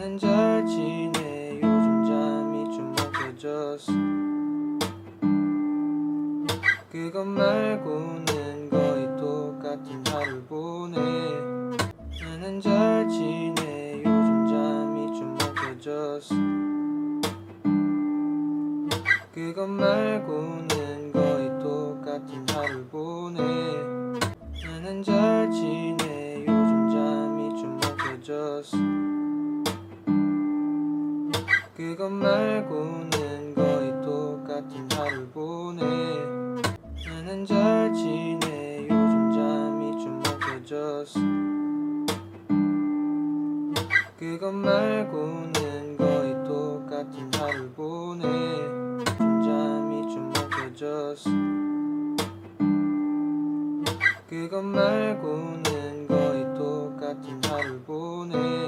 나는 잘 지내. 요즘 잠이 좀 먹혀졌어. 그것 말고는 거의 똑같은 하루 보내. 나는 잘 지내. 요즘 잠이 좀 먹혀졌어. 그것 말고는 거의 똑같은 하루 보내. 나는 잘 지내. 요즘 잠이 좀 먹혀졌어 그것 말고는 거의 똑같은 하루 보내. 나는 잘 지내. 요즘 잠이 좀 멈춰졌어. 그것 말고는 거의 똑같은 하루 보내. 좀 잠이 좀 멈춰졌어. 그것 말고는 거의 똑같은 하루 보내.